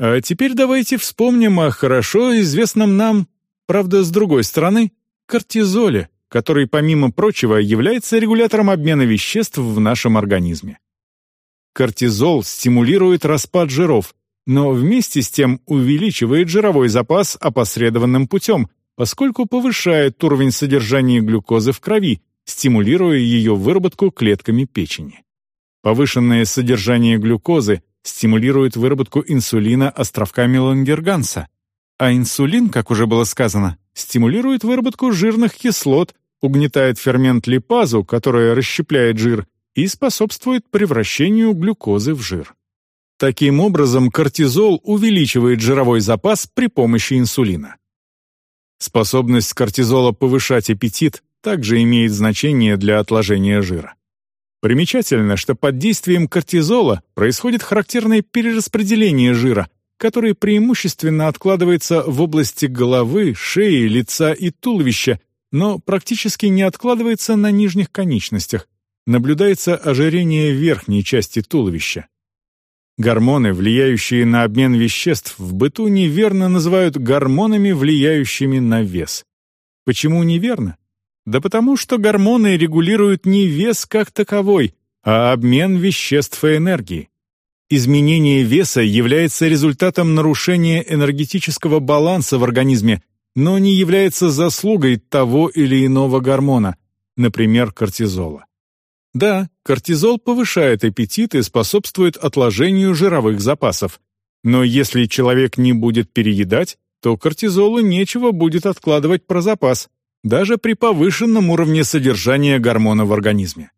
А теперь давайте вспомним о хорошо известном нам, правда, с другой стороны, кортизоле, который, помимо прочего, является регулятором обмена веществ в нашем организме. Кортизол стимулирует распад жиров, но вместе с тем увеличивает жировой запас опосредованным путем, поскольку повышает уровень содержания глюкозы в крови, стимулируя ее выработку клетками печени. Повышенное содержание глюкозы стимулирует выработку инсулина островками Лангерганса, а инсулин, как уже было сказано, стимулирует выработку жирных кислот, угнетает фермент липазу, который расщепляет жир, и способствует превращению глюкозы в жир. Таким образом, кортизол увеличивает жировой запас при помощи инсулина. Способность кортизола повышать аппетит также имеет значение для отложения жира. Примечательно, что под действием кортизола происходит характерное перераспределение жира, который преимущественно откладывается в области головы, шеи, лица и туловища, но практически не откладывается на нижних конечностях. Наблюдается ожирение верхней части туловища. Гормоны, влияющие на обмен веществ, в быту неверно называют гормонами, влияющими на вес. Почему неверно? Да потому что гормоны регулируют не вес как таковой, а обмен веществ и энергии. Изменение веса является результатом нарушения энергетического баланса в организме, но не является заслугой того или иного гормона, например, кортизола. Да, кортизол повышает аппетит и способствует отложению жировых запасов. Но если человек не будет переедать, то кортизолу нечего будет откладывать про запас, даже при повышенном уровне содержания гормона в организме.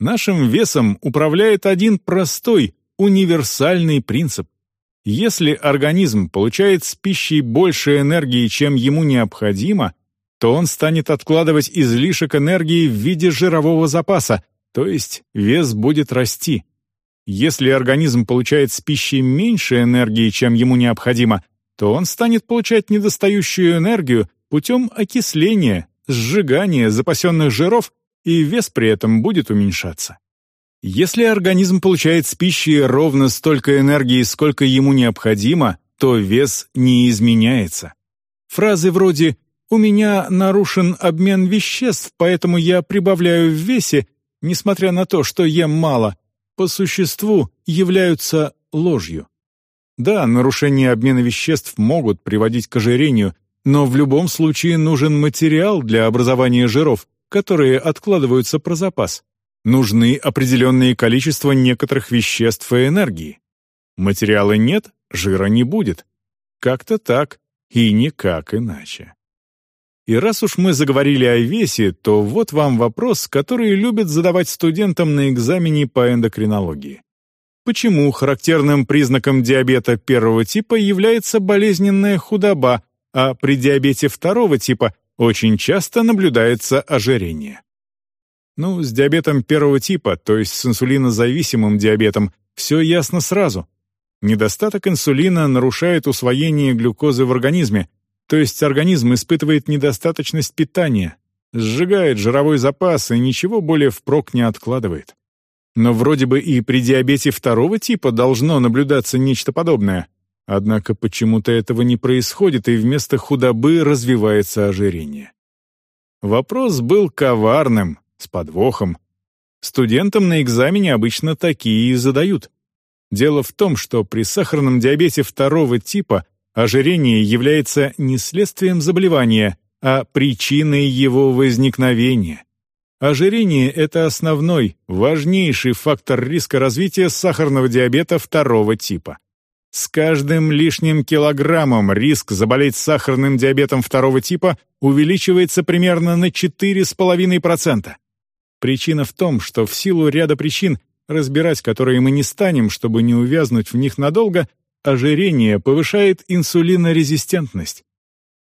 Нашим весом управляет один простой, универсальный принцип. Если организм получает с пищей больше энергии, чем ему необходимо, то он станет откладывать излишек энергии в виде жирового запаса, то есть вес будет расти. Если организм получает с пищей меньше энергии, чем ему необходимо, то он станет получать недостающую энергию путем окисления, сжигания запасенных жиров, и вес при этом будет уменьшаться. Если организм получает с пищей ровно столько энергии, сколько ему необходимо, то вес не изменяется. Фразы вроде «У меня нарушен обмен веществ, поэтому я прибавляю в весе» несмотря на то, что ем мало, по существу являются ложью. Да, нарушения обмена веществ могут приводить к ожирению, но в любом случае нужен материал для образования жиров, которые откладываются про запас. Нужны определенные количества некоторых веществ и энергии. Материала нет, жира не будет. Как-то так и никак иначе. И раз уж мы заговорили о весе, то вот вам вопрос, который любят задавать студентам на экзамене по эндокринологии. Почему характерным признаком диабета первого типа является болезненная худоба, а при диабете второго типа очень часто наблюдается ожирение? Ну, с диабетом первого типа, то есть с инсулинозависимым диабетом, все ясно сразу. Недостаток инсулина нарушает усвоение глюкозы в организме, то есть организм испытывает недостаточность питания, сжигает жировой запас и ничего более впрок не откладывает. Но вроде бы и при диабете второго типа должно наблюдаться нечто подобное. Однако почему-то этого не происходит, и вместо худобы развивается ожирение. Вопрос был коварным, с подвохом. Студентам на экзамене обычно такие и задают. Дело в том, что при сахарном диабете второго типа Ожирение является не следствием заболевания, а причиной его возникновения. Ожирение – это основной, важнейший фактор риска развития сахарного диабета второго типа. С каждым лишним килограммом риск заболеть сахарным диабетом второго типа увеличивается примерно на 4,5%. Причина в том, что в силу ряда причин, разбирать которые мы не станем, чтобы не увязнуть в них надолго, ожирение повышает инсулинорезистентность.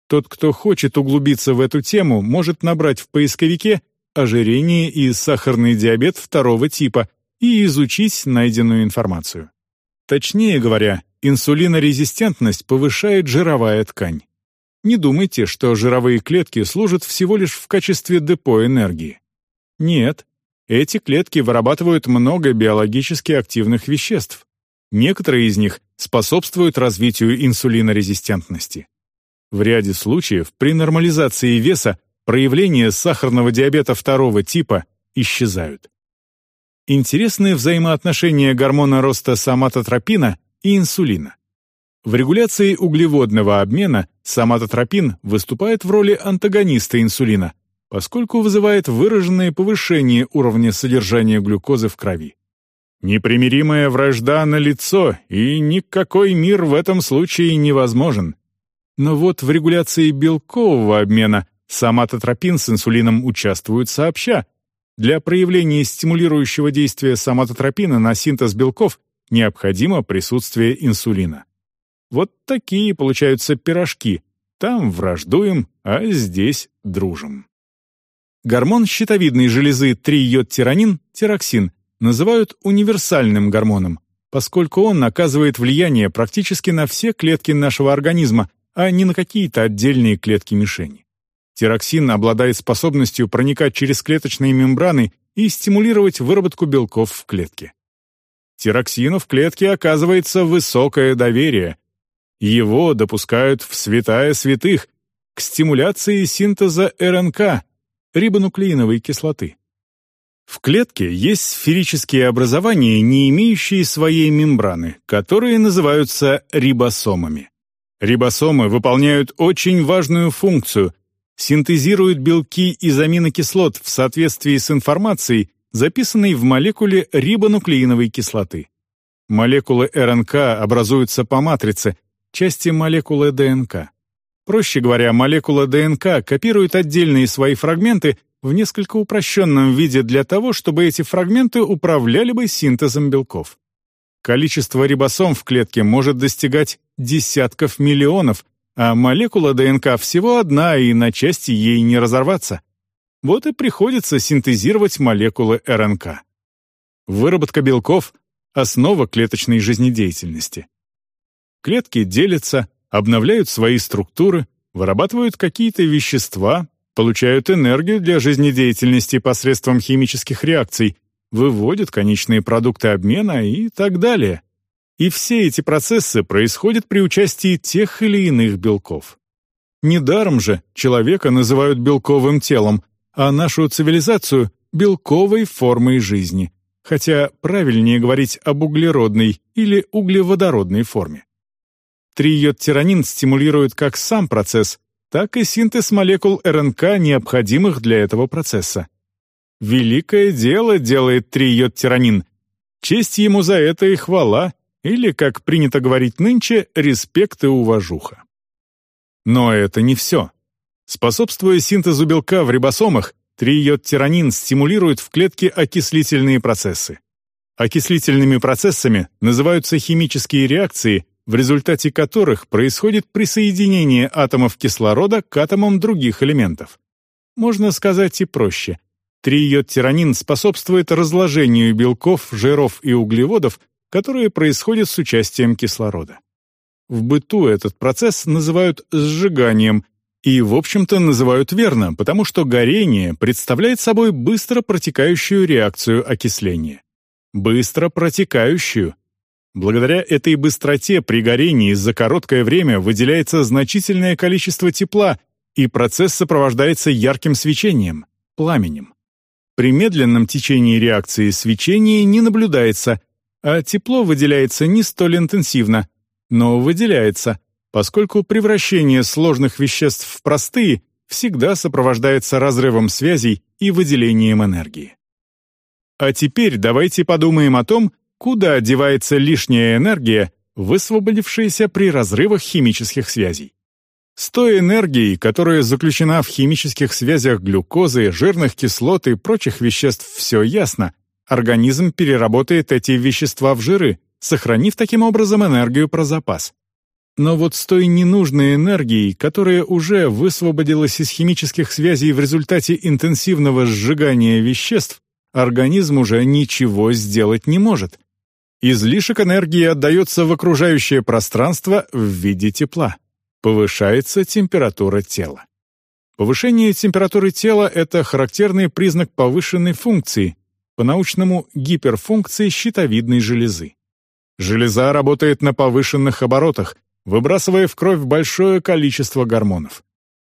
Тот, кто хочет углубиться в эту тему, может набрать в поисковике «ожирение и сахарный диабет второго типа» и изучить найденную информацию. Точнее говоря, инсулинорезистентность повышает жировая ткань. Не думайте, что жировые клетки служат всего лишь в качестве депо энергии. Нет, эти клетки вырабатывают много биологически активных веществ. Некоторые из них способствуют развитию инсулинорезистентности. В ряде случаев при нормализации веса проявления сахарного диабета второго типа исчезают. Интересны взаимоотношения гормона роста соматотропина и инсулина. В регуляции углеводного обмена соматотропин выступает в роли антагониста инсулина, поскольку вызывает выраженное повышение уровня содержания глюкозы в крови. Непримиримая вражда на лицо, и никакой мир в этом случае невозможен. Но вот в регуляции белкового обмена соматотропин с инсулином участвуют сообща. Для проявления стимулирующего действия соматотропина на синтез белков необходимо присутствие инсулина. Вот такие получаются пирожки. Там враждуем, а здесь дружим. Гормон щитовидной железы триодтиранин, тироксин, называют универсальным гормоном, поскольку он оказывает влияние практически на все клетки нашего организма, а не на какие-то отдельные клетки-мишени. Тироксин обладает способностью проникать через клеточные мембраны и стимулировать выработку белков в клетке. Тироксину в клетке оказывается высокое доверие, его допускают в святая святых к стимуляции синтеза РНК, рибонуклеиновой кислоты. В клетке есть сферические образования, не имеющие своей мембраны, которые называются рибосомами. Рибосомы выполняют очень важную функцию — синтезируют белки из аминокислот в соответствии с информацией, записанной в молекуле рибонуклеиновой кислоты. Молекулы РНК образуются по матрице, части молекулы ДНК. Проще говоря, молекула ДНК копирует отдельные свои фрагменты в несколько упрощенном виде для того, чтобы эти фрагменты управляли бы синтезом белков. Количество рибосом в клетке может достигать десятков миллионов, а молекула ДНК всего одна, и на части ей не разорваться. Вот и приходится синтезировать молекулы РНК. Выработка белков — основа клеточной жизнедеятельности. Клетки делятся, обновляют свои структуры, вырабатывают какие-то вещества, получают энергию для жизнедеятельности посредством химических реакций, выводят конечные продукты обмена и так далее. И все эти процессы происходят при участии тех или иных белков. Недаром же человека называют белковым телом, а нашу цивилизацию — белковой формой жизни, хотя правильнее говорить об углеродной или углеводородной форме. Триодтиранин стимулирует как сам процесс, так и синтез молекул РНК, необходимых для этого процесса. Великое дело делает триодтиранин. Честь ему за это и хвала, или, как принято говорить нынче, респект и уважуха. Но это не все. Способствуя синтезу белка в рибосомах, триодтиранин стимулирует в клетке окислительные процессы. Окислительными процессами называются химические реакции, в результате которых происходит присоединение атомов кислорода к атомам других элементов. Можно сказать и проще. Триодтиранин способствует разложению белков, жиров и углеводов, которые происходят с участием кислорода. В быту этот процесс называют сжиганием, и, в общем-то, называют верно, потому что горение представляет собой быстро протекающую реакцию окисления. Быстро протекающую, Благодаря этой быстроте при горении за короткое время выделяется значительное количество тепла, и процесс сопровождается ярким свечением, пламенем. При медленном течении реакции свечение не наблюдается, а тепло выделяется не столь интенсивно, но выделяется, поскольку превращение сложных веществ в простые всегда сопровождается разрывом связей и выделением энергии. А теперь давайте подумаем о том, куда девается лишняя энергия, высвободившаяся при разрывах химических связей. С той энергией, которая заключена в химических связях глюкозы, жирных кислот и прочих веществ, все ясно. Организм переработает эти вещества в жиры, сохранив таким образом энергию про запас. Но вот с той ненужной энергией, которая уже высвободилась из химических связей в результате интенсивного сжигания веществ, организм уже ничего сделать не может. Излишек энергии отдается в окружающее пространство в виде тепла. Повышается температура тела. Повышение температуры тела — это характерный признак повышенной функции, по-научному гиперфункции щитовидной железы. Железа работает на повышенных оборотах, выбрасывая в кровь большое количество гормонов.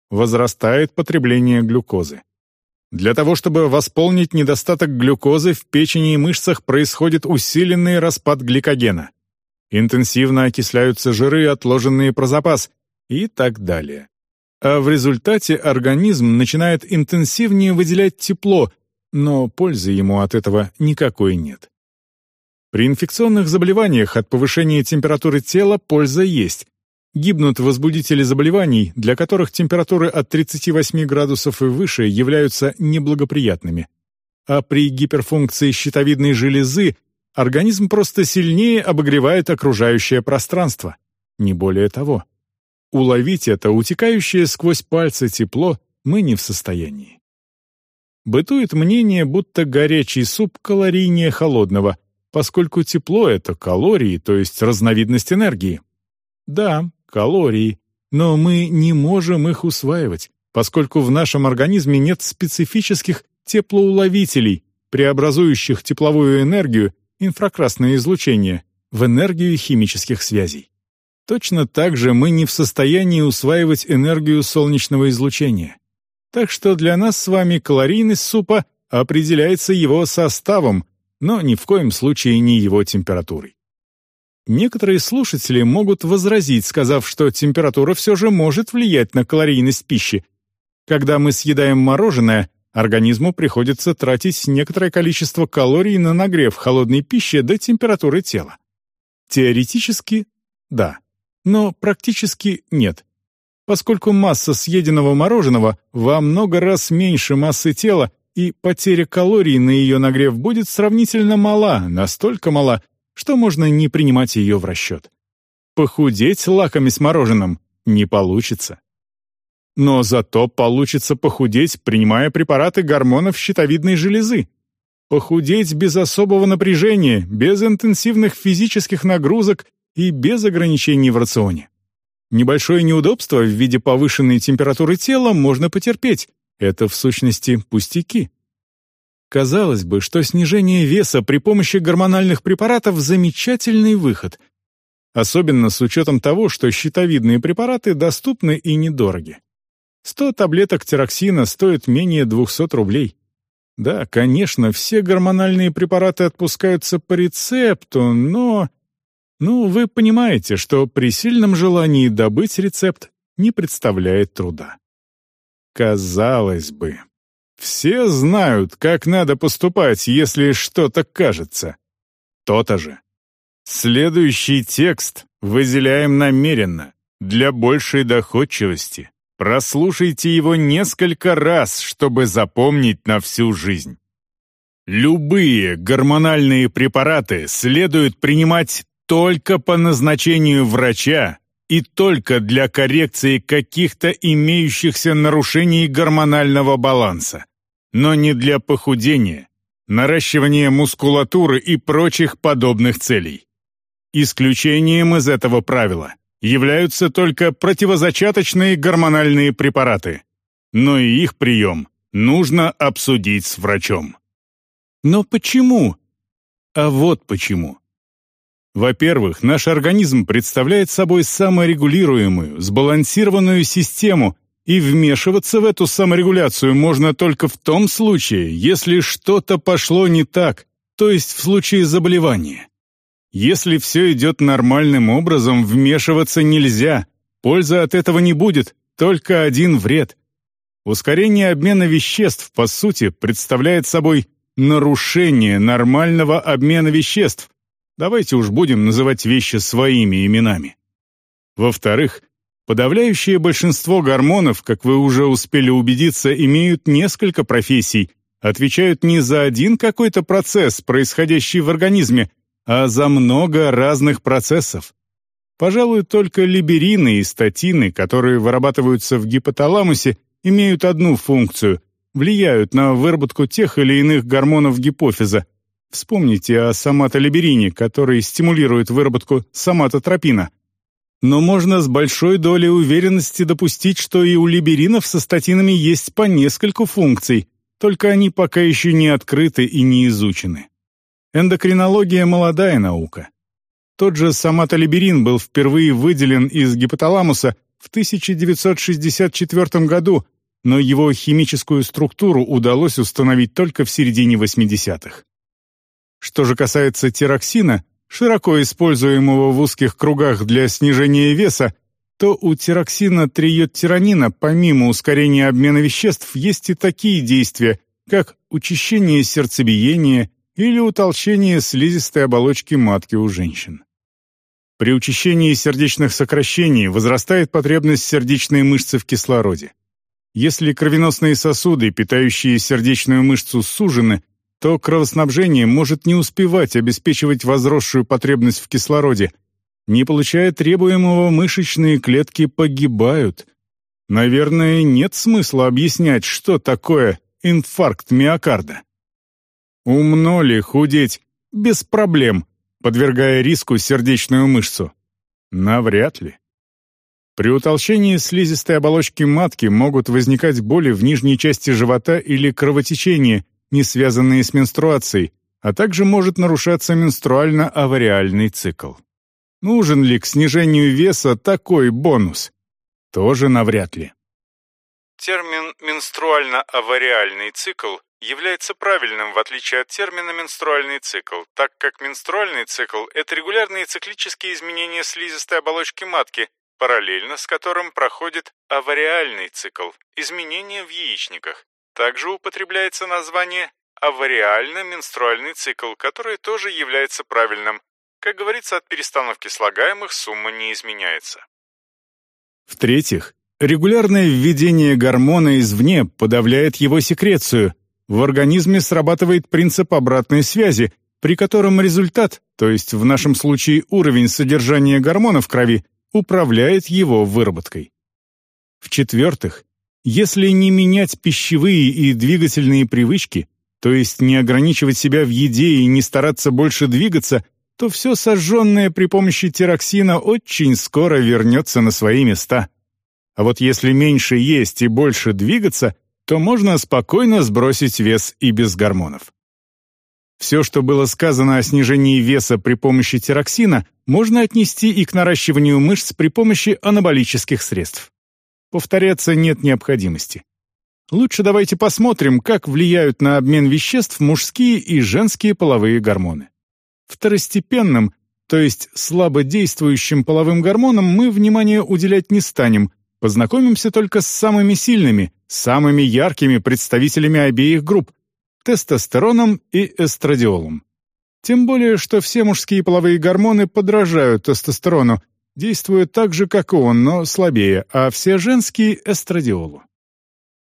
Возрастает потребление глюкозы. Для того, чтобы восполнить недостаток глюкозы, в печени и мышцах происходит усиленный распад гликогена. Интенсивно окисляются жиры, отложенные про запас, и так далее. А в результате организм начинает интенсивнее выделять тепло, но пользы ему от этого никакой нет. При инфекционных заболеваниях от повышения температуры тела польза есть. Гибнут возбудители заболеваний, для которых температуры от 38 градусов и выше являются неблагоприятными. А при гиперфункции щитовидной железы организм просто сильнее обогревает окружающее пространство. Не более того. Уловить это утекающее сквозь пальцы тепло мы не в состоянии. Бытует мнение, будто горячий суп калорийнее холодного, поскольку тепло — это калории, то есть разновидность энергии. Да, калории, но мы не можем их усваивать, поскольку в нашем организме нет специфических теплоуловителей, преобразующих тепловую энергию, инфракрасное излучение, в энергию химических связей. Точно так же мы не в состоянии усваивать энергию солнечного излучения. Так что для нас с вами калорийность супа определяется его составом, но ни в коем случае не его температурой. Некоторые слушатели могут возразить, сказав, что температура все же может влиять на калорийность пищи. Когда мы съедаем мороженое, организму приходится тратить некоторое количество калорий на нагрев холодной пищи до температуры тела. Теоретически – да, но практически нет. Поскольку масса съеденного мороженого во много раз меньше массы тела, и потеря калорий на ее нагрев будет сравнительно мала, настолько мала, что можно не принимать ее в расчет. Похудеть лаками с мороженым не получится. Но зато получится похудеть, принимая препараты гормонов щитовидной железы. Похудеть без особого напряжения, без интенсивных физических нагрузок и без ограничений в рационе. Небольшое неудобство в виде повышенной температуры тела можно потерпеть, это, в сущности, пустяки. Казалось бы, что снижение веса при помощи гормональных препаратов – замечательный выход. Особенно с учетом того, что щитовидные препараты доступны и недороги. 100 таблеток тироксина стоят менее 200 рублей. Да, конечно, все гормональные препараты отпускаются по рецепту, но... Ну, вы понимаете, что при сильном желании добыть рецепт не представляет труда. Казалось бы. Все знают, как надо поступать, если что-то кажется. То-то же. Следующий текст выделяем намеренно, для большей доходчивости. Прослушайте его несколько раз, чтобы запомнить на всю жизнь. Любые гормональные препараты следует принимать только по назначению врача и только для коррекции каких-то имеющихся нарушений гормонального баланса, но не для похудения, наращивания мускулатуры и прочих подобных целей. Исключением из этого правила являются только противозачаточные гормональные препараты, но и их прием нужно обсудить с врачом. Но почему? А вот почему. Во-первых, наш организм представляет собой саморегулируемую, сбалансированную систему, и вмешиваться в эту саморегуляцию можно только в том случае, если что-то пошло не так, то есть в случае заболевания. Если все идет нормальным образом, вмешиваться нельзя, пользы от этого не будет, только один вред. Ускорение обмена веществ, по сути, представляет собой нарушение нормального обмена веществ, Давайте уж будем называть вещи своими именами. Во-вторых, подавляющее большинство гормонов, как вы уже успели убедиться, имеют несколько профессий, отвечают не за один какой-то процесс, происходящий в организме, а за много разных процессов. Пожалуй, только либерины и статины, которые вырабатываются в гипоталамусе, имеют одну функцию – влияют на выработку тех или иных гормонов гипофиза – Вспомните о соматолиберине, который стимулирует выработку соматотропина. Но можно с большой долей уверенности допустить, что и у либеринов со статинами есть по нескольку функций, только они пока еще не открыты и не изучены. Эндокринология – молодая наука. Тот же соматолиберин был впервые выделен из гипоталамуса в 1964 году, но его химическую структуру удалось установить только в середине 80-х. Что же касается тироксина, широко используемого в узких кругах для снижения веса, то у тироксина триодтиранина помимо ускорения обмена веществ есть и такие действия, как учащение сердцебиения или утолщение слизистой оболочки матки у женщин. При учащении сердечных сокращений возрастает потребность сердечной мышцы в кислороде. Если кровеносные сосуды, питающие сердечную мышцу, сужены, то кровоснабжение может не успевать обеспечивать возросшую потребность в кислороде. Не получая требуемого, мышечные клетки погибают. Наверное, нет смысла объяснять, что такое инфаркт миокарда. Умно ли худеть без проблем, подвергая риску сердечную мышцу? Навряд ли. При утолщении слизистой оболочки матки могут возникать боли в нижней части живота или кровотечения, не связанные с менструацией, а также может нарушаться менструально-авариальный цикл. Нужен ли к снижению веса такой бонус? Тоже навряд ли. Термин «менструально-авариальный цикл» является правильным в отличие от термина «менструальный цикл», так как менструальный цикл – это регулярные циклические изменения слизистой оболочки матки, параллельно с которым проходит авариальный цикл – изменения в яичниках. Также употребляется название авариально-менструальный цикл, который тоже является правильным. Как говорится, от перестановки слагаемых сумма не изменяется. В-третьих, регулярное введение гормона извне подавляет его секрецию. В организме срабатывает принцип обратной связи, при котором результат, то есть в нашем случае уровень содержания гормона в крови, управляет его выработкой. В-четвертых, если не менять пищевые и двигательные привычки, то есть не ограничивать себя в еде и не стараться больше двигаться, то все сожженное при помощи тироксина очень скоро вернется на свои места. А вот если меньше есть и больше двигаться, то можно спокойно сбросить вес и без гормонов. Все, что было сказано о снижении веса при помощи тироксина, можно отнести и к наращиванию мышц при помощи анаболических средств. Повторяться нет необходимости. Лучше давайте посмотрим, как влияют на обмен веществ мужские и женские половые гормоны. Второстепенным, то есть слабодействующим половым гормонам мы внимание уделять не станем, познакомимся только с самыми сильными, самыми яркими представителями обеих групп – тестостероном и эстрадиолом. Тем более, что все мужские половые гормоны подражают тестостерону, действуют так же, как и он, но слабее, а все женские — эстрадиолу.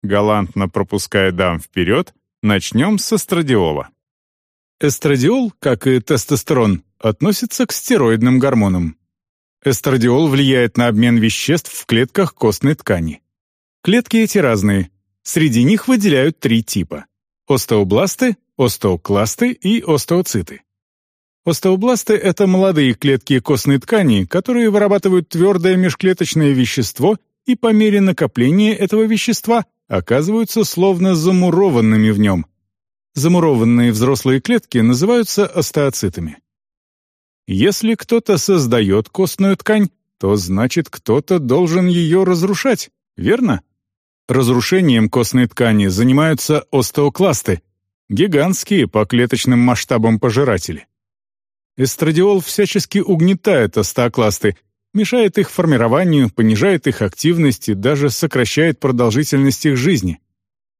Галантно пропуская дам вперед, начнем с эстрадиола. Эстрадиол, как и тестостерон, относится к стероидным гормонам. Эстрадиол влияет на обмен веществ в клетках костной ткани. Клетки эти разные. Среди них выделяют три типа – остеобласты, остеокласты и остеоциты. Остеобласты — это молодые клетки костной ткани, которые вырабатывают твердое межклеточное вещество и по мере накопления этого вещества оказываются словно замурованными в нем. Замурованные взрослые клетки называются остеоцитами. Если кто-то создает костную ткань, то значит кто-то должен ее разрушать, верно? Разрушением костной ткани занимаются остеокласты, гигантские по клеточным масштабам пожиратели. Эстрадиол всячески угнетает остеокласты, мешает их формированию, понижает их активность и даже сокращает продолжительность их жизни.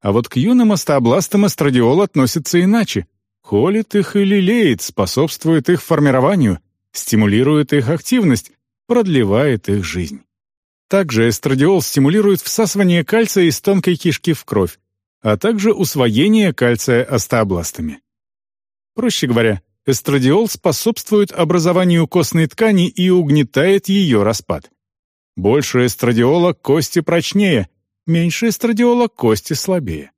А вот к юным остеобластам эстрадиол относится иначе. Холит их и лелеет, способствует их формированию, стимулирует их активность, продлевает их жизнь. Также эстрадиол стимулирует всасывание кальция из тонкой кишки в кровь, а также усвоение кальция остеобластами. Проще говоря, эстрадиол способствует образованию костной ткани и угнетает ее распад. Больше эстрадиола кости прочнее, меньше эстрадиола кости слабее.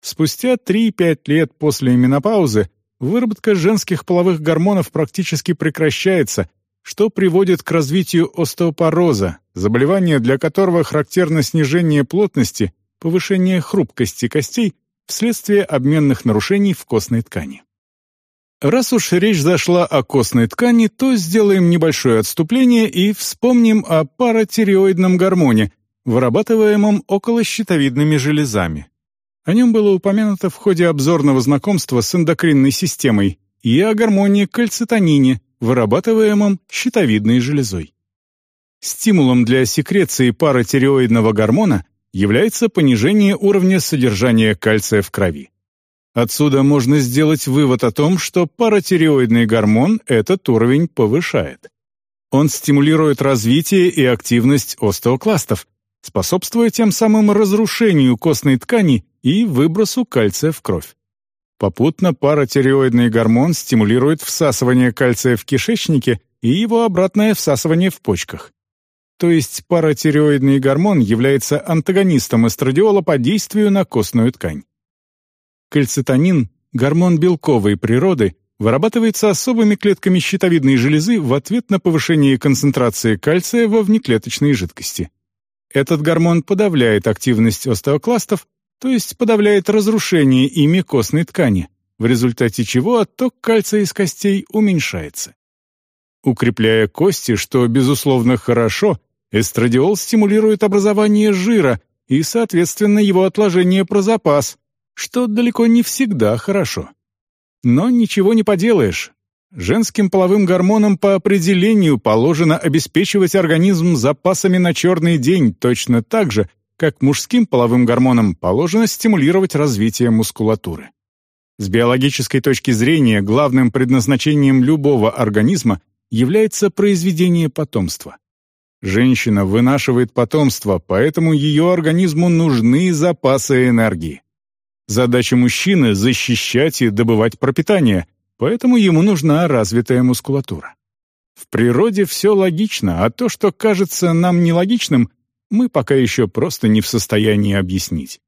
Спустя 3-5 лет после менопаузы выработка женских половых гормонов практически прекращается, что приводит к развитию остеопороза, заболевания для которого характерно снижение плотности, повышение хрупкости костей вследствие обменных нарушений в костной ткани. Раз уж речь зашла о костной ткани, то сделаем небольшое отступление и вспомним о паратиреоидном гормоне, вырабатываемом околощитовидными железами. О нем было упомянуто в ходе обзорного знакомства с эндокринной системой и о гормоне кальцитонине, вырабатываемом щитовидной железой. Стимулом для секреции паратиреоидного гормона является понижение уровня содержания кальция в крови. Отсюда можно сделать вывод о том, что паратиреоидный гормон этот уровень повышает. Он стимулирует развитие и активность остеокластов, способствуя тем самым разрушению костной ткани и выбросу кальция в кровь. Попутно паратиреоидный гормон стимулирует всасывание кальция в кишечнике и его обратное всасывание в почках. То есть паратиреоидный гормон является антагонистом эстрадиола по действию на костную ткань. Кальцитонин, гормон белковой природы, вырабатывается особыми клетками щитовидной железы в ответ на повышение концентрации кальция во внеклеточной жидкости. Этот гормон подавляет активность остеокластов, то есть подавляет разрушение ими костной ткани, в результате чего отток кальция из костей уменьшается. Укрепляя кости, что, безусловно, хорошо, эстрадиол стимулирует образование жира и, соответственно, его отложение про запас, что далеко не всегда хорошо. Но ничего не поделаешь. Женским половым гормонам по определению положено обеспечивать организм запасами на черный день точно так же, как мужским половым гормонам положено стимулировать развитие мускулатуры. С биологической точки зрения главным предназначением любого организма является произведение потомства. Женщина вынашивает потомство, поэтому ее организму нужны запасы энергии. Задача мужчины — защищать и добывать пропитание, поэтому ему нужна развитая мускулатура. В природе все логично, а то, что кажется нам нелогичным, мы пока еще просто не в состоянии объяснить.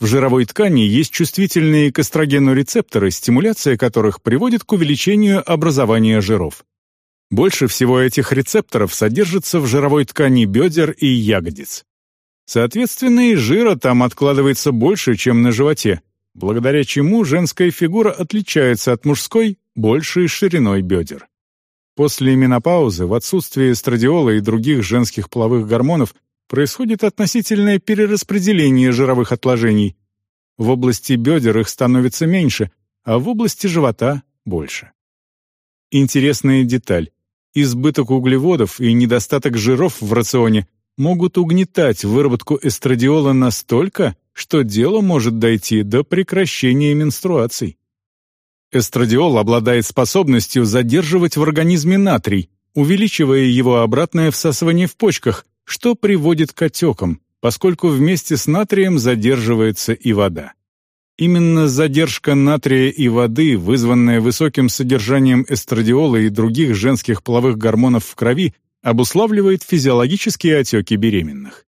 В жировой ткани есть чувствительные к эстрогену рецепторы, стимуляция которых приводит к увеличению образования жиров. Больше всего этих рецепторов содержится в жировой ткани бедер и ягодиц. Соответственно, и жира там откладывается больше, чем на животе, благодаря чему женская фигура отличается от мужской большей шириной бедер. После менопаузы, в отсутствие эстрадиола и других женских половых гормонов, происходит относительное перераспределение жировых отложений. В области бедер их становится меньше, а в области живота — больше. Интересная деталь. Избыток углеводов и недостаток жиров в рационе могут угнетать выработку эстрадиола настолько, что дело может дойти до прекращения менструаций. Эстрадиол обладает способностью задерживать в организме натрий, увеличивая его обратное всасывание в почках, что приводит к отекам, поскольку вместе с натрием задерживается и вода. Именно задержка натрия и воды, вызванная высоким содержанием эстрадиола и других женских половых гормонов в крови, обуславливает физиологические отеки беременных.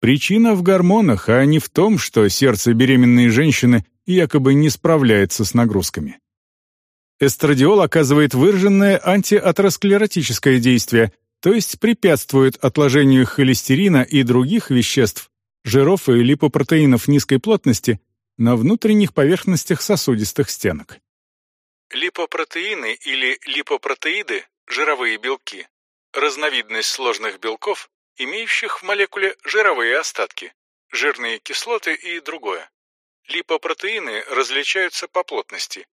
Причина в гормонах, а не в том, что сердце беременной женщины якобы не справляется с нагрузками. Эстрадиол оказывает выраженное антиатеросклеротическое действие, то есть препятствует отложению холестерина и других веществ, жиров и липопротеинов низкой плотности на внутренних поверхностях сосудистых стенок. Липопротеины или липопротеиды – жировые белки, разновидность сложных белков, имеющих в молекуле жировые остатки, жирные кислоты и другое. Липопротеины различаются по плотности.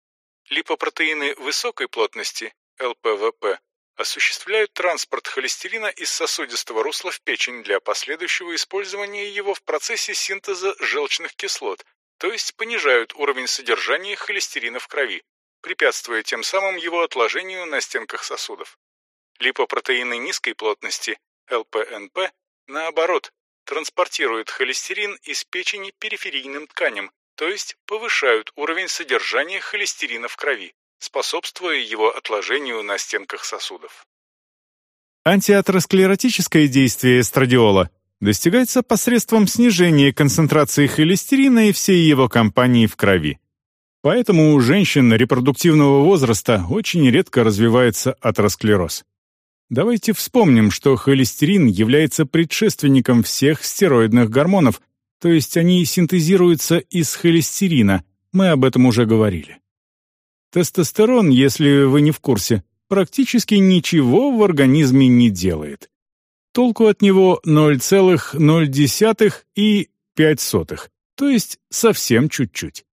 Липопротеины высокой плотности, ЛПВП, осуществляют транспорт холестерина из сосудистого русла в печень для последующего использования его в процессе синтеза желчных кислот, то есть понижают уровень содержания холестерина в крови, препятствуя тем самым его отложению на стенках сосудов. Липопротеины низкой плотности, ЛПНП, наоборот, транспортируют холестерин из печени периферийным тканям, то есть повышают уровень содержания холестерина в крови, способствуя его отложению на стенках сосудов. Антиатеросклеротическое действие эстрадиола достигается посредством снижения концентрации холестерина и всей его компании в крови. Поэтому у женщин репродуктивного возраста очень редко развивается атеросклероз. Давайте вспомним, что холестерин является предшественником всех стероидных гормонов, то есть они синтезируются из холестерина, мы об этом уже говорили. Тестостерон, если вы не в курсе, практически ничего в организме не делает. Толку от него 0,0 и 0,05, то есть совсем чуть-чуть.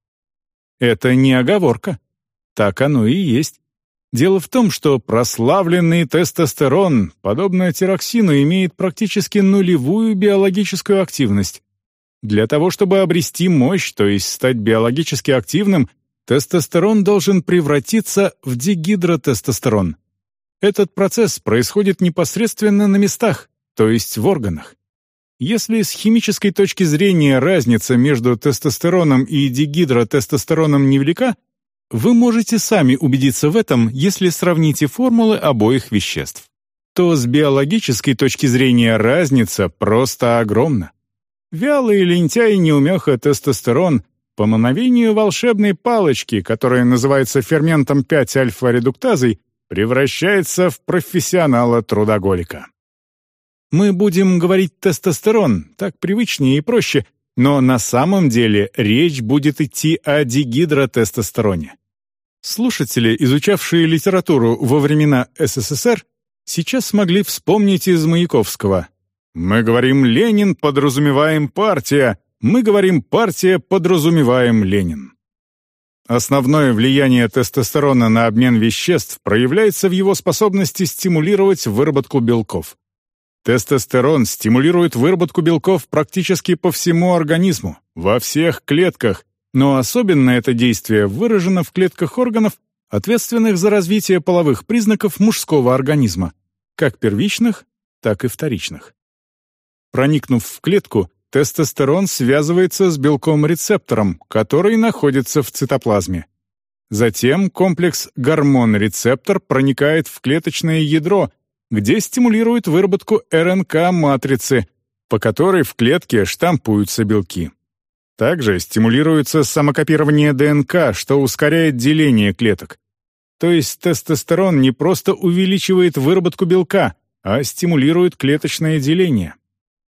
Это не оговорка. Так оно и есть. Дело в том, что прославленный тестостерон, подобно тироксину, имеет практически нулевую биологическую активность. Для того, чтобы обрести мощь, то есть стать биологически активным, тестостерон должен превратиться в дегидротестостерон. Этот процесс происходит непосредственно на местах, то есть в органах. Если с химической точки зрения разница между тестостероном и дегидротестостероном невелика, вы можете сами убедиться в этом, если сравните формулы обоих веществ. То с биологической точки зрения разница просто огромна. Вялый лентяй неумеха тестостерон по мановению волшебной палочки, которая называется ферментом 5-альфа-редуктазой, превращается в профессионала-трудоголика. Мы будем говорить тестостерон, так привычнее и проще, но на самом деле речь будет идти о дигидротестостероне. Слушатели, изучавшие литературу во времена СССР, сейчас смогли вспомнить из Маяковского. «Мы говорим Ленин, подразумеваем партия, мы говорим партия, подразумеваем Ленин». Основное влияние тестостерона на обмен веществ проявляется в его способности стимулировать выработку белков. Тестостерон стимулирует выработку белков практически по всему организму, во всех клетках, но особенно это действие выражено в клетках органов, ответственных за развитие половых признаков мужского организма, как первичных, так и вторичных. Проникнув в клетку, тестостерон связывается с белком-рецептором, который находится в цитоплазме. Затем комплекс гормон-рецептор проникает в клеточное ядро где стимулирует выработку РНК-матрицы, по которой в клетке штампуются белки. Также стимулируется самокопирование ДНК, что ускоряет деление клеток. То есть тестостерон не просто увеличивает выработку белка, а стимулирует клеточное деление.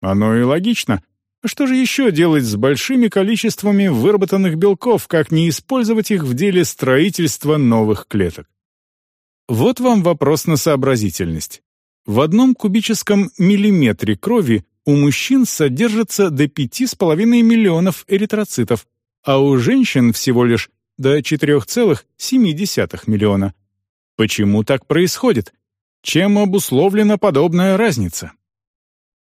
Оно и логично. Что же еще делать с большими количествами выработанных белков, как не использовать их в деле строительства новых клеток? Вот вам вопрос на сообразительность. В одном кубическом миллиметре крови у мужчин содержится до 5,5 миллионов эритроцитов, а у женщин всего лишь до 4,7 миллиона. Почему так происходит? Чем обусловлена подобная разница?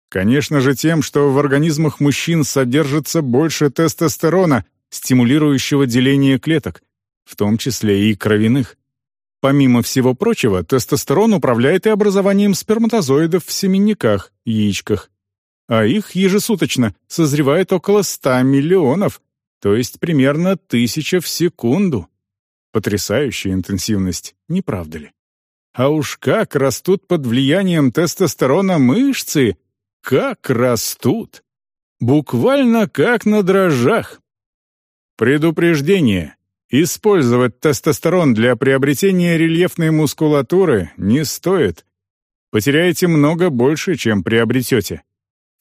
Конечно же тем, что в организмах мужчин содержится больше тестостерона, стимулирующего деление клеток, в том числе и кровяных. Помимо всего прочего, тестостерон управляет и образованием сперматозоидов в семенниках, яичках. А их ежесуточно созревает около 100 миллионов, то есть примерно тысяча в секунду. Потрясающая интенсивность, не правда ли? А уж как растут под влиянием тестостерона мышцы! Как растут! Буквально как на дрожжах. Предупреждение. Использовать тестостерон для приобретения рельефной мускулатуры не стоит. Потеряете много больше, чем приобретете.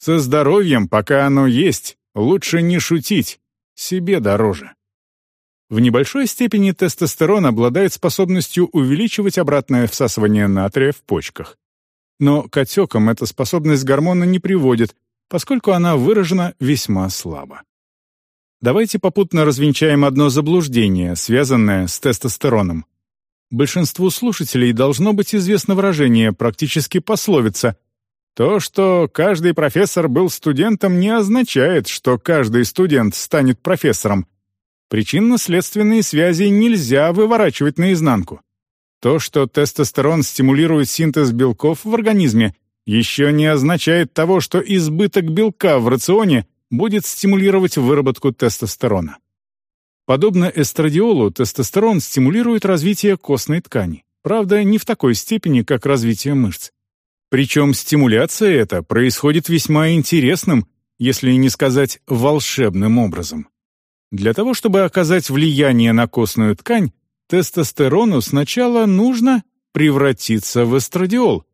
Со здоровьем, пока оно есть, лучше не шутить, себе дороже. В небольшой степени тестостерон обладает способностью увеличивать обратное всасывание натрия в почках. Но к отекам эта способность гормона не приводит, поскольку она выражена весьма слабо. Давайте попутно развенчаем одно заблуждение, связанное с тестостероном. Большинству слушателей должно быть известно выражение, практически пословица. То, что каждый профессор был студентом, не означает, что каждый студент станет профессором. Причинно-следственные связи нельзя выворачивать наизнанку. То, что тестостерон стимулирует синтез белков в организме, еще не означает того, что избыток белка в рационе будет стимулировать выработку тестостерона. Подобно эстрадиолу, тестостерон стимулирует развитие костной ткани, правда, не в такой степени, как развитие мышц. Причем стимуляция эта происходит весьма интересным, если не сказать волшебным образом. Для того, чтобы оказать влияние на костную ткань, тестостерону сначала нужно превратиться в эстрадиол,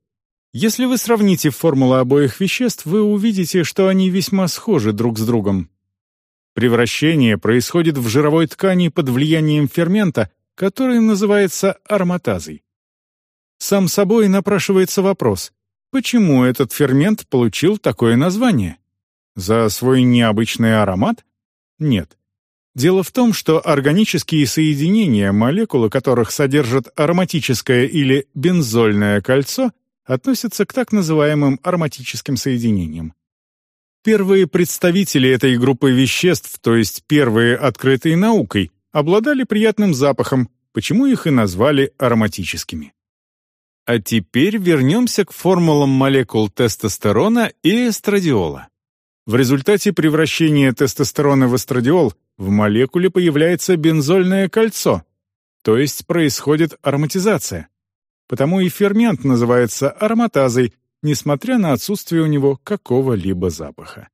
если вы сравните формулы обоих веществ, вы увидите, что они весьма схожи друг с другом. Превращение происходит в жировой ткани под влиянием фермента, который называется ароматазой. Сам собой напрашивается вопрос, почему этот фермент получил такое название? За свой необычный аромат? Нет. Дело в том, что органические соединения, молекулы которых содержат ароматическое или бензольное кольцо, относятся к так называемым ароматическим соединениям. Первые представители этой группы веществ, то есть первые открытые наукой, обладали приятным запахом, почему их и назвали ароматическими. А теперь вернемся к формулам молекул тестостерона и эстрадиола. В результате превращения тестостерона в эстрадиол в молекуле появляется бензольное кольцо, то есть происходит ароматизация. Потому и фермент называется ароматазой, несмотря на отсутствие у него какого-либо запаха.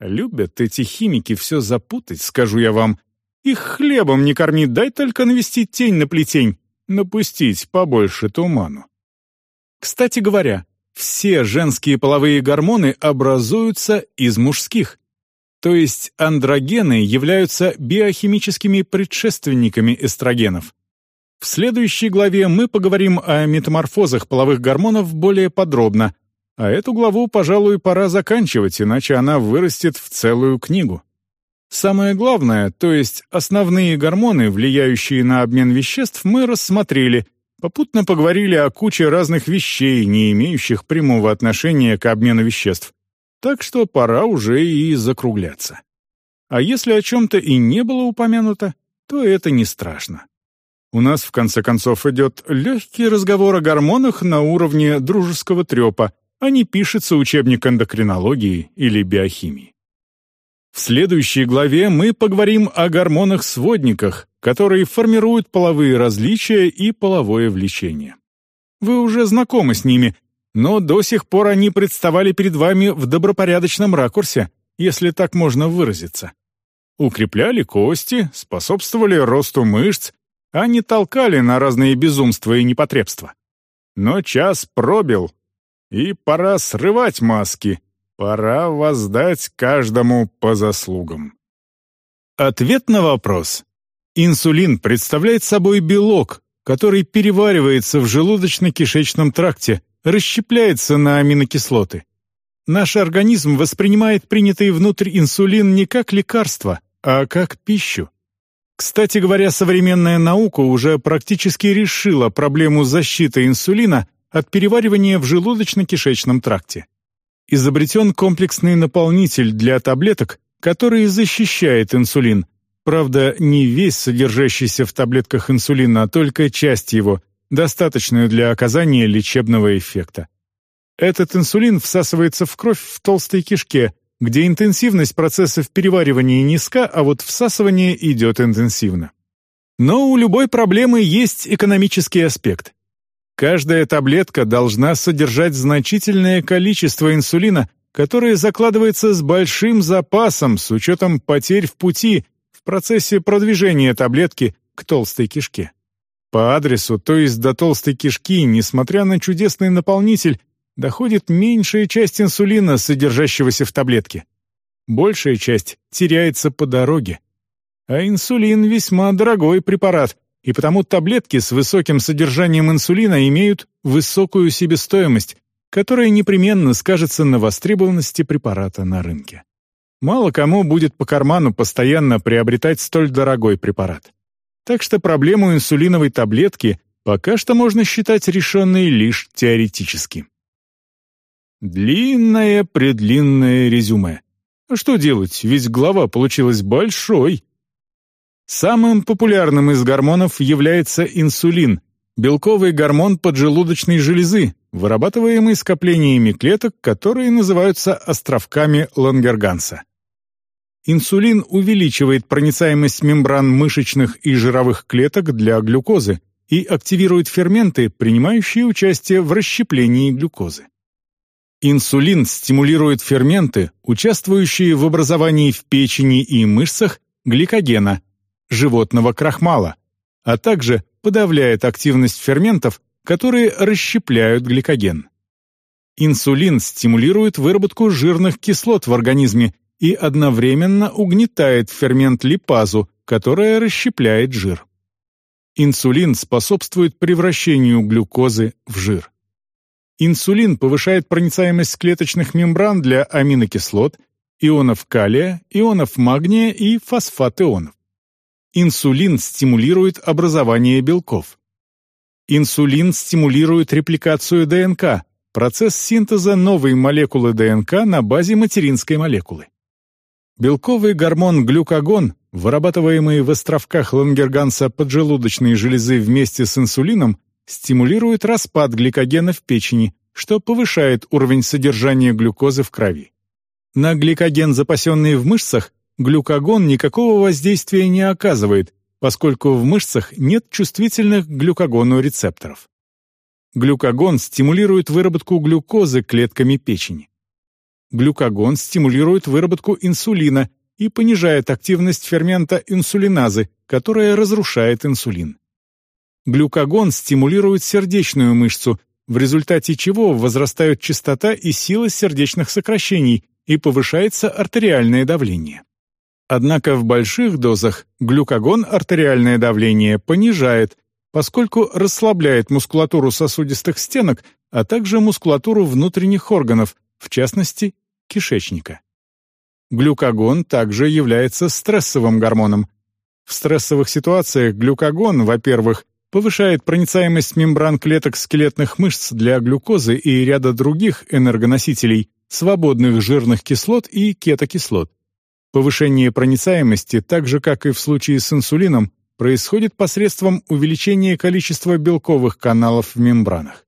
Любят эти химики все запутать, скажу я вам. Их хлебом не корми, дай только навести тень на плетень, напустить побольше туману. Кстати говоря, все женские половые гормоны образуются из мужских. То есть андрогены являются биохимическими предшественниками эстрогенов. В следующей главе мы поговорим о метаморфозах половых гормонов более подробно, а эту главу, пожалуй, пора заканчивать, иначе она вырастет в целую книгу. Самое главное, то есть основные гормоны, влияющие на обмен веществ, мы рассмотрели, попутно поговорили о куче разных вещей, не имеющих прямого отношения к обмену веществ. Так что пора уже и закругляться. А если о чем-то и не было упомянуто, то это не страшно. У нас, в конце концов, идет легкий разговор о гормонах на уровне дружеского трепа, а не пишется учебник эндокринологии или биохимии. В следующей главе мы поговорим о гормонах-сводниках, которые формируют половые различия и половое влечение. Вы уже знакомы с ними, но до сих пор они представали перед вами в добропорядочном ракурсе, если так можно выразиться. Укрепляли кости, способствовали росту мышц, а не толкали на разные безумства и непотребства. Но час пробил, и пора срывать маски, пора воздать каждому по заслугам. Ответ на вопрос. Инсулин представляет собой белок, который переваривается в желудочно-кишечном тракте, расщепляется на аминокислоты. Наш организм воспринимает принятый внутрь инсулин не как лекарство, а как пищу. Кстати говоря, современная наука уже практически решила проблему защиты инсулина от переваривания в желудочно-кишечном тракте. Изобретен комплексный наполнитель для таблеток, который защищает инсулин. Правда, не весь содержащийся в таблетках инсулин, а только часть его, достаточную для оказания лечебного эффекта. Этот инсулин всасывается в кровь в толстой кишке, где интенсивность процессов переваривания низка, а вот всасывание идет интенсивно. Но у любой проблемы есть экономический аспект. Каждая таблетка должна содержать значительное количество инсулина, которое закладывается с большим запасом с учетом потерь в пути в процессе продвижения таблетки к толстой кишке. По адресу, то есть до толстой кишки, несмотря на чудесный наполнитель, доходит меньшая часть инсулина, содержащегося в таблетке. Большая часть теряется по дороге. А инсулин весьма дорогой препарат, и потому таблетки с высоким содержанием инсулина имеют высокую себестоимость, которая непременно скажется на востребованности препарата на рынке. Мало кому будет по карману постоянно приобретать столь дорогой препарат. Так что проблему инсулиновой таблетки пока что можно считать решенной лишь теоретически. Длинное-предлинное резюме. А что делать, ведь глава получилась большой. Самым популярным из гормонов является инсулин, белковый гормон поджелудочной железы, вырабатываемый скоплениями клеток, которые называются островками Лангерганса. Инсулин увеличивает проницаемость мембран мышечных и жировых клеток для глюкозы и активирует ферменты, принимающие участие в расщеплении глюкозы. Инсулин стимулирует ферменты, участвующие в образовании в печени и мышцах гликогена, животного крахмала, а также подавляет активность ферментов, которые расщепляют гликоген. Инсулин стимулирует выработку жирных кислот в организме и одновременно угнетает фермент липазу, которая расщепляет жир. Инсулин способствует превращению глюкозы в жир. Инсулин повышает проницаемость клеточных мембран для аминокислот, ионов калия, ионов магния и фосфат ионов. Инсулин стимулирует образование белков. Инсулин стимулирует репликацию ДНК, процесс синтеза новой молекулы ДНК на базе материнской молекулы. Белковый гормон глюкагон, вырабатываемый в островках Лангерганса поджелудочной железы вместе с инсулином, стимулирует распад гликогена в печени, что повышает уровень содержания глюкозы в крови. На гликоген, запасенный в мышцах, глюкагон никакого воздействия не оказывает, поскольку в мышцах нет чувствительных глюкагону рецепторов. Глюкагон стимулирует выработку глюкозы клетками печени. Глюкагон стимулирует выработку инсулина и понижает активность фермента инсулиназы, которая разрушает инсулин. Глюкагон стимулирует сердечную мышцу, в результате чего возрастают частота и сила сердечных сокращений и повышается артериальное давление. Однако в больших дозах глюкагон артериальное давление понижает, поскольку расслабляет мускулатуру сосудистых стенок, а также мускулатуру внутренних органов, в частности, кишечника. Глюкагон также является стрессовым гормоном. В стрессовых ситуациях глюкагон, во-первых, повышает проницаемость мембран клеток скелетных мышц для глюкозы и ряда других энергоносителей, свободных жирных кислот и кетокислот. Повышение проницаемости, так же как и в случае с инсулином, происходит посредством увеличения количества белковых каналов в мембранах.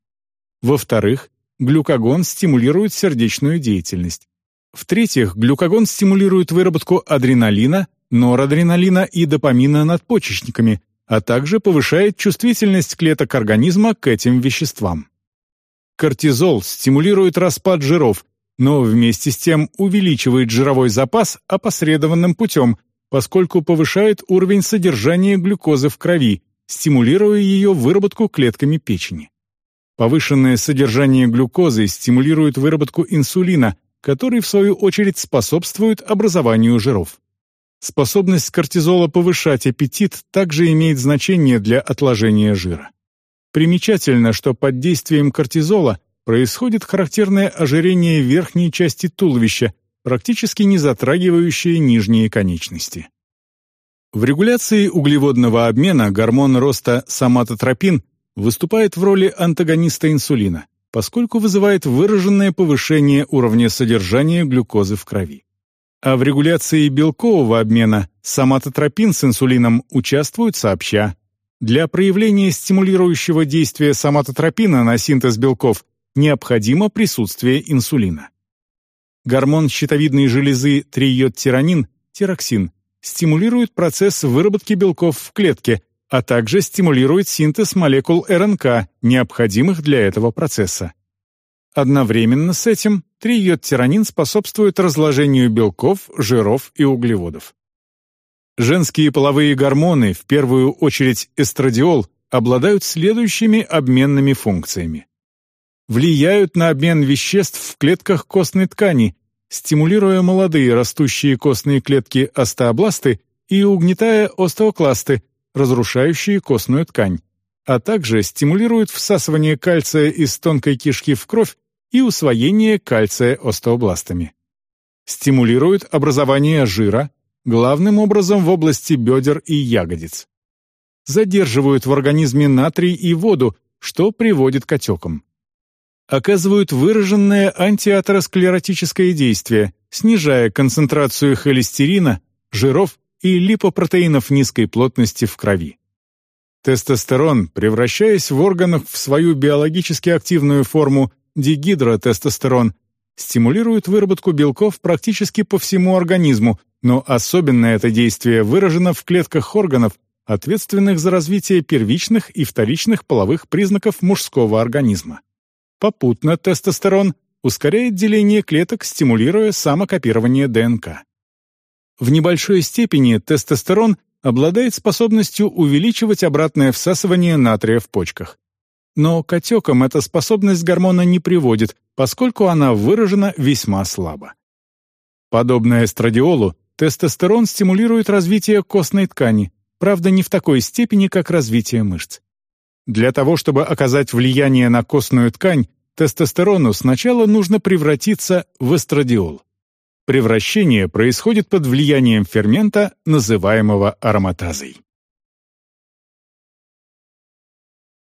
Во-вторых, глюкагон стимулирует сердечную деятельность. В-третьих, глюкагон стимулирует выработку адреналина, норадреналина и допамина надпочечниками, а также повышает чувствительность клеток организма к этим веществам. Кортизол стимулирует распад жиров, но вместе с тем увеличивает жировой запас опосредованным путем, поскольку повышает уровень содержания глюкозы в крови, стимулируя ее выработку клетками печени. Повышенное содержание глюкозы стимулирует выработку инсулина, который, в свою очередь, способствует образованию жиров. Способность кортизола повышать аппетит также имеет значение для отложения жира. Примечательно, что под действием кортизола происходит характерное ожирение верхней части туловища, практически не затрагивающее нижние конечности. В регуляции углеводного обмена гормон роста соматотропин выступает в роли антагониста инсулина, поскольку вызывает выраженное повышение уровня содержания глюкозы в крови. А в регуляции белкового обмена соматотропин с инсулином участвуют сообща. Для проявления стимулирующего действия соматотропина на синтез белков необходимо присутствие инсулина. Гормон щитовидной железы триодтиранин, тироксин, стимулирует процесс выработки белков в клетке, а также стимулирует синтез молекул РНК, необходимых для этого процесса. Одновременно с этим триодтиранин способствует разложению белков, жиров и углеводов. Женские половые гормоны, в первую очередь эстрадиол, обладают следующими обменными функциями. Влияют на обмен веществ в клетках костной ткани, стимулируя молодые растущие костные клетки остеобласты и угнетая остеокласты, разрушающие костную ткань, а также стимулируют всасывание кальция из тонкой кишки в кровь и усвоение кальция остеобластами. Стимулирует образование жира, главным образом в области бедер и ягодиц. Задерживают в организме натрий и воду, что приводит к отекам. Оказывают выраженное антиатеросклеротическое действие, снижая концентрацию холестерина, жиров и липопротеинов низкой плотности в крови. Тестостерон, превращаясь в органах в свою биологически активную форму дигидротестостерон, стимулирует выработку белков практически по всему организму, но особенно это действие выражено в клетках органов, ответственных за развитие первичных и вторичных половых признаков мужского организма. Попутно тестостерон ускоряет деление клеток, стимулируя самокопирование ДНК. В небольшой степени тестостерон обладает способностью увеличивать обратное всасывание натрия в почках. Но к отекам эта способность гормона не приводит, поскольку она выражена весьма слабо. Подобно эстрадиолу, тестостерон стимулирует развитие костной ткани, правда не в такой степени, как развитие мышц. Для того, чтобы оказать влияние на костную ткань, тестостерону сначала нужно превратиться в эстрадиол. Превращение происходит под влиянием фермента, называемого ароматазой.